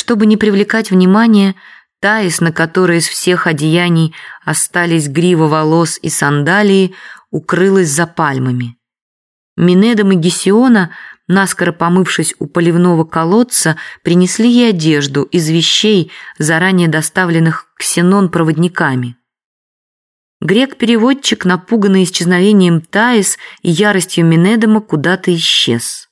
Чтобы не привлекать внимания, Таис, на которой из всех одеяний остались грива волос и сандалии, укрылась за пальмами. Минедом и Гесиона, наскоро помывшись у поливного колодца, принесли ей одежду из вещей, заранее доставленных ксенон-проводниками. Грек-переводчик, напуганный исчезновением Таис и яростью Минедома, куда-то исчез.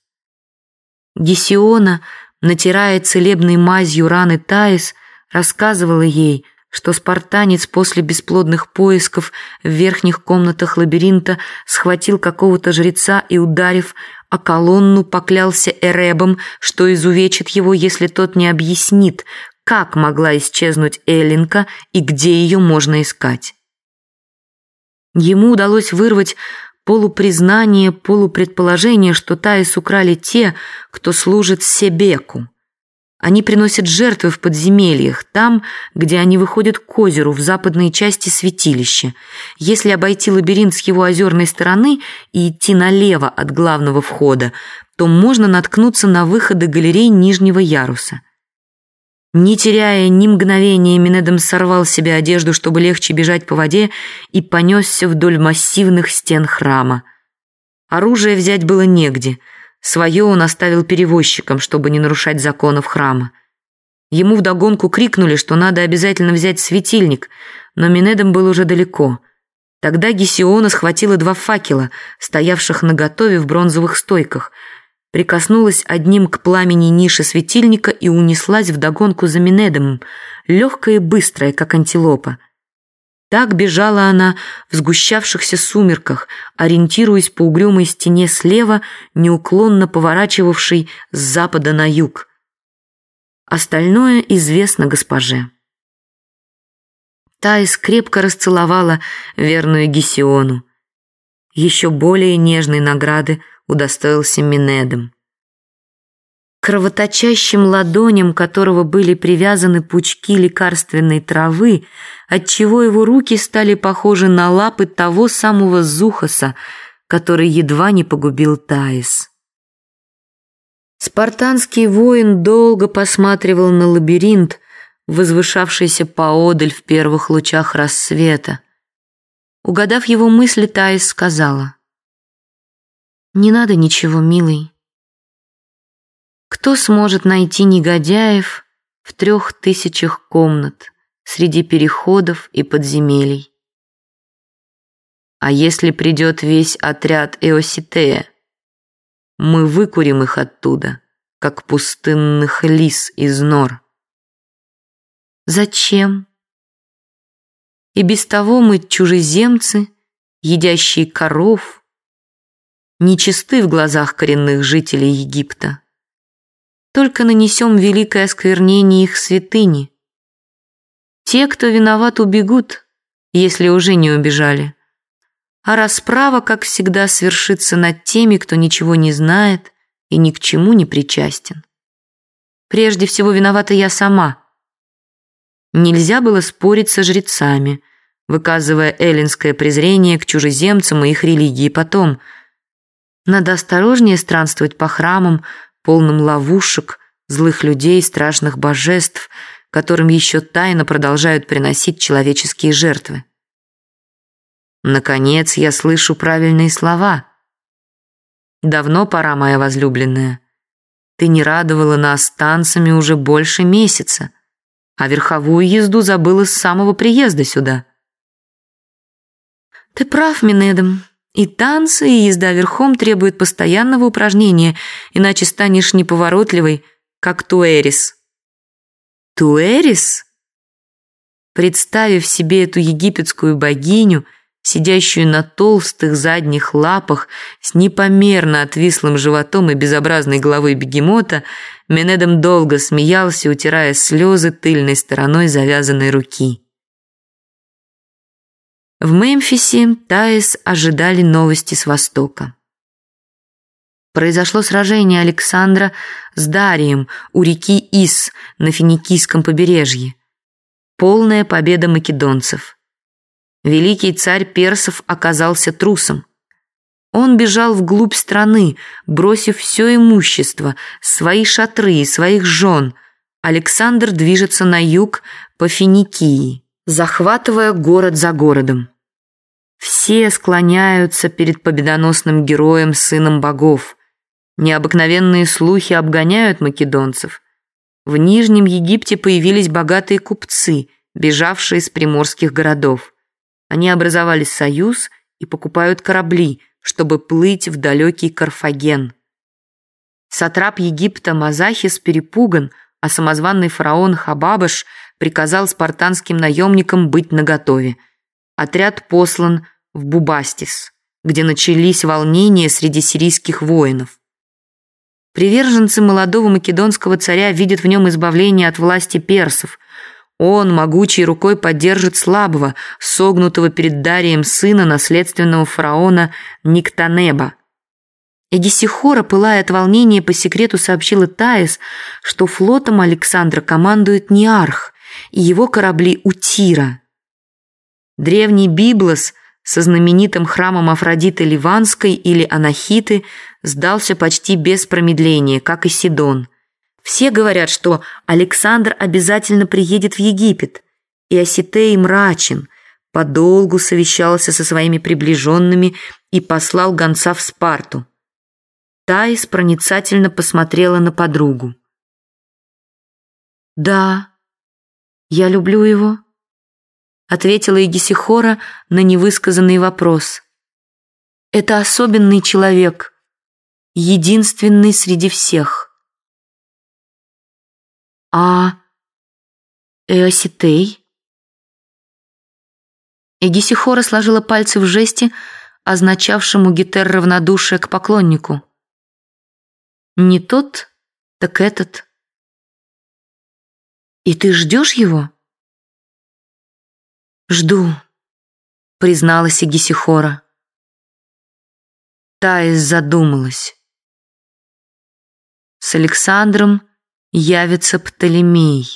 Гесиона, натирая целебной мазью раны Таис, рассказывала ей, что спартанец после бесплодных поисков в верхних комнатах лабиринта схватил какого-то жреца и, ударив о колонну, поклялся Эребом, что изувечит его, если тот не объяснит, как могла исчезнуть Эллинка и где ее можно искать. Ему удалось вырвать полупризнание, полупредположение, что Таис украли те, кто служит Себеку. Они приносят жертвы в подземельях, там, где они выходят к озеру, в западной части святилища. Если обойти лабиринт с его озерной стороны и идти налево от главного входа, то можно наткнуться на выходы галерей нижнего яруса. Не теряя ни мгновения, Минедом сорвал с себя одежду, чтобы легче бежать по воде, и понесся вдоль массивных стен храма. Оружие взять было негде – Свое он оставил перевозчикам, чтобы не нарушать законов храма. Ему вдогонку крикнули, что надо обязательно взять светильник, но Минедом был уже далеко. Тогда Гесиона схватила два факела, стоявших наготове в бронзовых стойках, прикоснулась одним к пламени ниши светильника и унеслась вдогонку за Минедомом, легкая и быстрая, как антилопа. Так бежала она в сгущавшихся сумерках, ориентируясь по угрюмой стене слева, неуклонно поворачивавшей с запада на юг. Остальное известно госпоже. Таис крепко расцеловала верную Гесиону. Еще более нежной награды удостоился Минедом кровоточащим ладоням которого были привязаны пучки лекарственной травы, отчего его руки стали похожи на лапы того самого Зухаса, который едва не погубил Таис. Спартанский воин долго посматривал на лабиринт, возвышавшийся поодаль в первых лучах рассвета. Угадав его мысли, Таис сказала, «Не надо ничего, милый. Кто сможет найти негодяев в трех тысячах комнат среди переходов и подземелий? А если придет весь отряд Эоситея, мы выкурим их оттуда, как пустынных лис из нор. Зачем? И без того мы чужеземцы, едящие коров, нечисты в глазах коренных жителей Египта только нанесем великое осквернение их святыни. Те, кто виноват, убегут, если уже не убежали. А расправа, как всегда, свершится над теми, кто ничего не знает и ни к чему не причастен. Прежде всего виновата я сама. Нельзя было спорить со жрецами, выказывая эллинское презрение к чужеземцам и их религии потом. Надо осторожнее странствовать по храмам, полным ловушек, злых людей, страшных божеств, которым еще тайно продолжают приносить человеческие жертвы. Наконец я слышу правильные слова. Давно пора, моя возлюбленная. Ты не радовала нас танцами уже больше месяца, а верховую езду забыла с самого приезда сюда. Ты прав, Минедом, и танцы, и езда верхом требуют постоянного упражнения, иначе станешь неповоротливой, как Туэрис. Туэрис? Представив себе эту египетскую богиню, сидящую на толстых задних лапах с непомерно отвислым животом и безобразной головой бегемота, Менедом долго смеялся, утирая слезы тыльной стороной завязанной руки. В Мемфисе Таис ожидали новости с Востока. Произошло сражение Александра с Дарием у реки Ис на Финикийском побережье. Полная победа македонцев. Великий царь персов оказался трусом. Он бежал вглубь страны, бросив все имущество, свои шатры и своих жен, Александр движется на юг по Финикии, захватывая город за городом. Все склоняются перед победоносным героем, сыном богов. Необыкновенные слухи обгоняют македонцев. В Нижнем Египте появились богатые купцы, бежавшие из приморских городов. Они образовали союз и покупают корабли, чтобы плыть в далекий Карфаген. Сатрап Египта Мазахис перепуган, а самозванный фараон Хабабаш приказал спартанским наемникам быть наготове. Отряд послан в Бубастис, где начались волнения среди сирийских воинов. Приверженцы молодого македонского царя видят в нем избавление от власти персов. Он могучей рукой поддержит слабого, согнутого перед Дарием сына наследственного фараона Никтанеба. Эгисихора, пылая от волнения, по секрету сообщила Таис, что флотом Александра командует Неарх и его корабли у Тира. Древний Библос со знаменитым храмом Афродиты Ливанской или Анахиты сдался почти без промедления, как и Сидон. Все говорят, что Александр обязательно приедет в Египет, и Осетей мрачен, подолгу совещался со своими приближенными и послал гонца в Спарту. Таис проницательно посмотрела на подругу. «Да, я люблю его», — ответила Егисихора на невысказанный вопрос. «Это особенный человек, единственный среди всех». «А Эоситей?» Эгисихора сложила пальцы в жесте, означавшем у Гетер равнодушие к поклоннику. Не тот, так этот. И ты ждешь его? Жду, призналась Игисихора. Таис задумалась. С Александром явится Птолемей.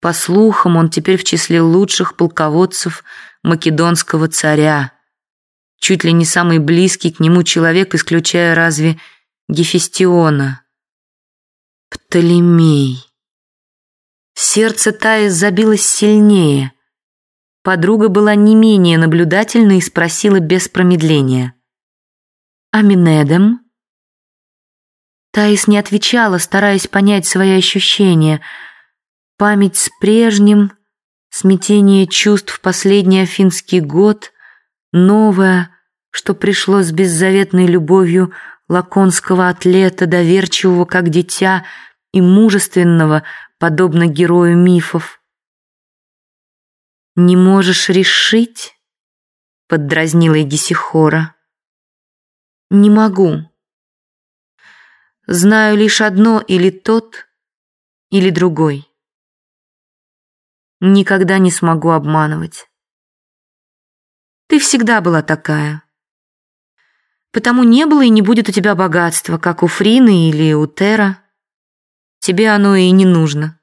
По слухам, он теперь в числе лучших полководцев македонского царя. Чуть ли не самый близкий к нему человек, исключая разве Гефестиона. Птолемей. Сердце Таис забилось сильнее. Подруга была не менее наблюдательна и спросила без промедления. «Аминедем?» Таис не отвечала, стараясь понять свои ощущения. Память с прежним, смятение чувств в последний афинский год, новое, что пришло с беззаветной любовью лаконского атлета, доверчивого как дитя и мужественного, подобно герою мифов. «Не можешь решить?» — поддразнила Гесихора. «Не могу. Знаю лишь одно или тот, или другой. Никогда не смогу обманывать. Ты всегда была такая». Потому не было и не будет у тебя богатства, как у Фрины или у Тера. Тебе оно и не нужно.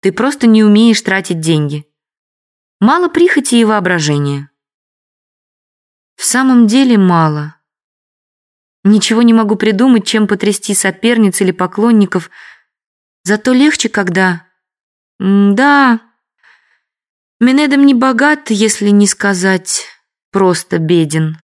Ты просто не умеешь тратить деньги. Мало прихоти и воображения. В самом деле мало. Ничего не могу придумать, чем потрясти соперниц или поклонников. Зато легче, когда... М да, Менедом не богат, если не сказать просто беден.